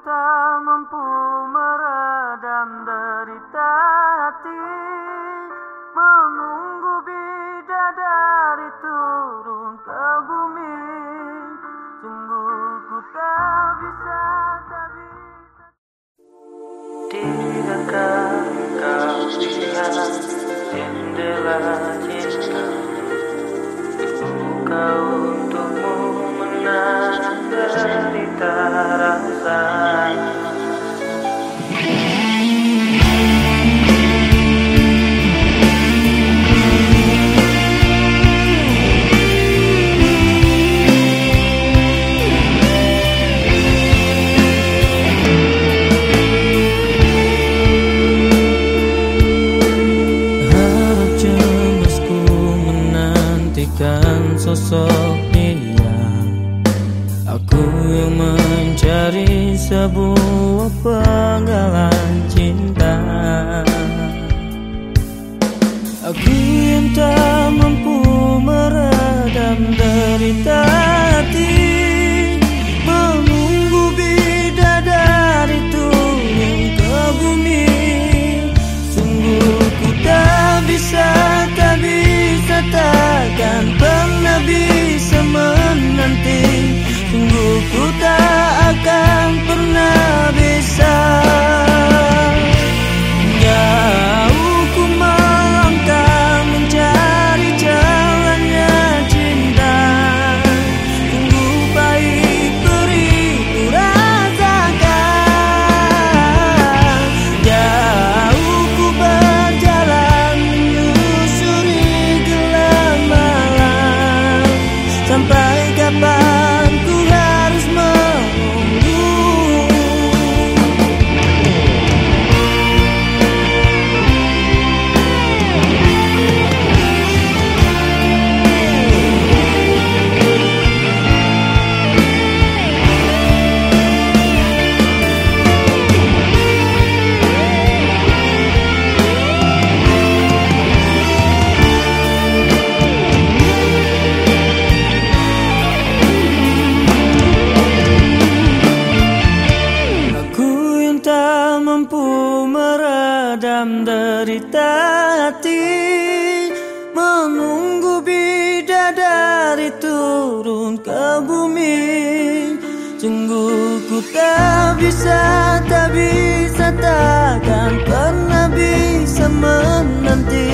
tak mampu meredam derita hati Menunggu bidadari turun ke bumi. Sungguh ku tak bisa, tak bisa Tidakkah kau lihat jendela cinta? Buka untukmu sun. Mencari sebuah penggalan cinta. Aku yang tak mampu meredam derita hati Menunggu bidadari turun ke bumi Sungguh ku tak bisa, tak bisa, takkan pernah bisa menanti. Sungguh ku tak akan pernah meredam derita hati Menunggu bidadari turun ke bumi. Sungguh ku tak bisa, tak bisa, takkan pernah bisa menanti